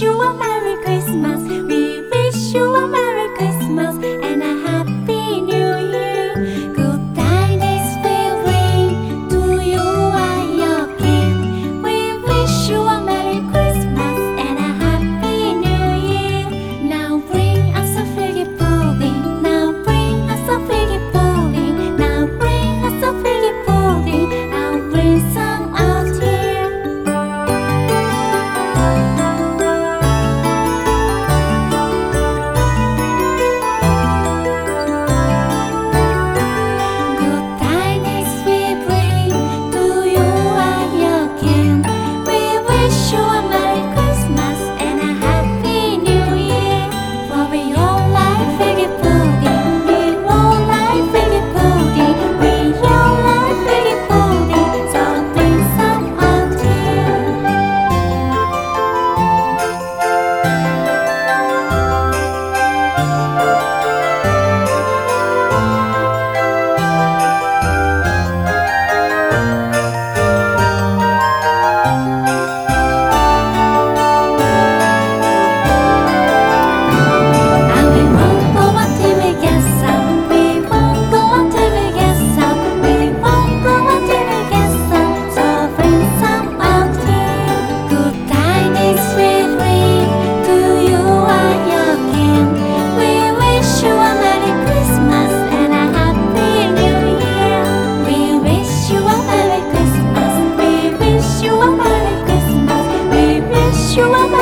you are my you are my